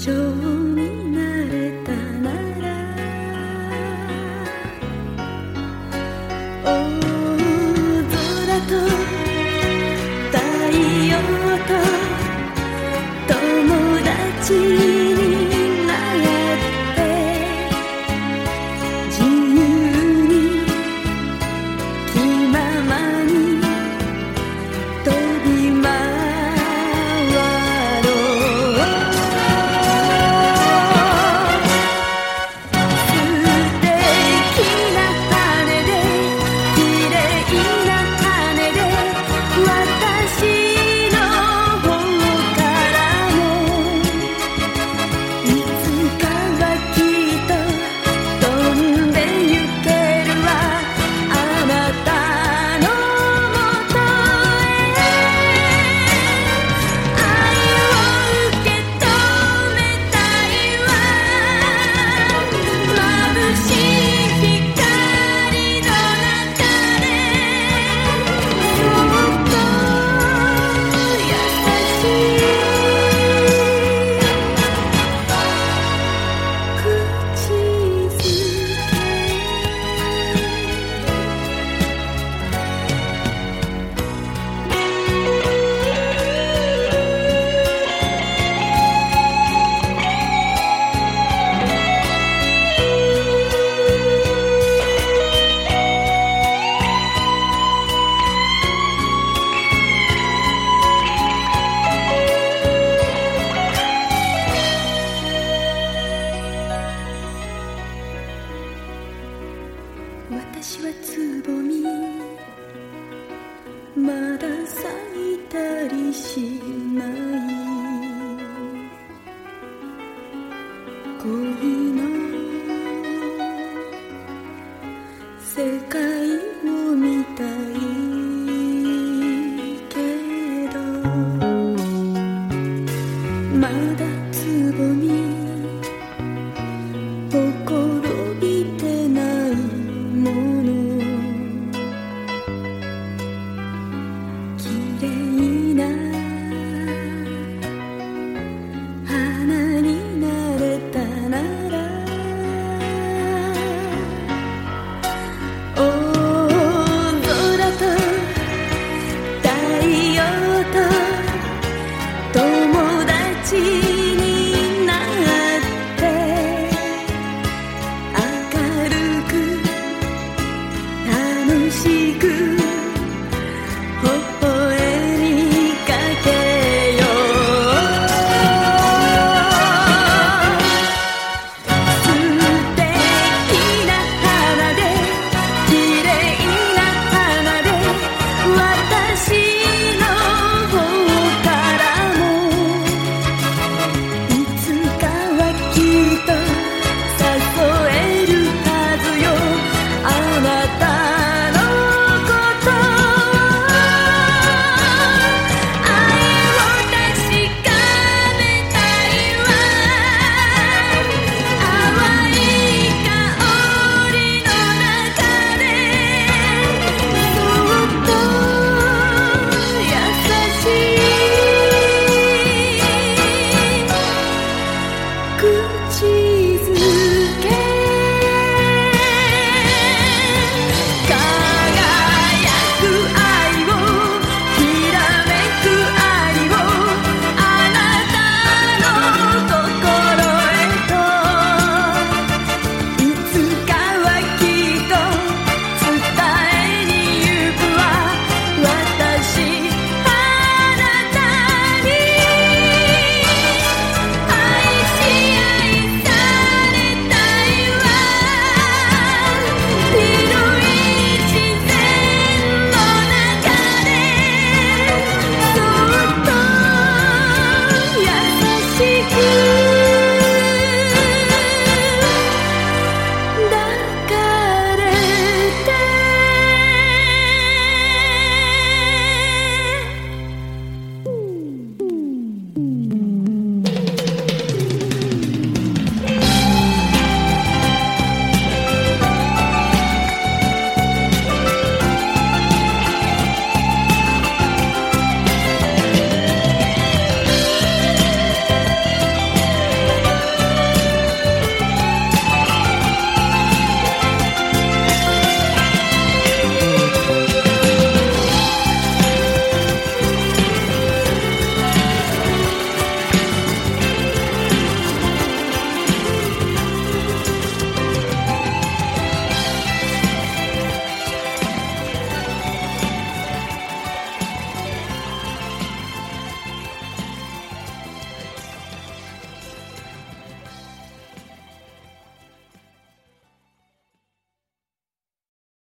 舟私はつぼみ。まだ咲いたりしない。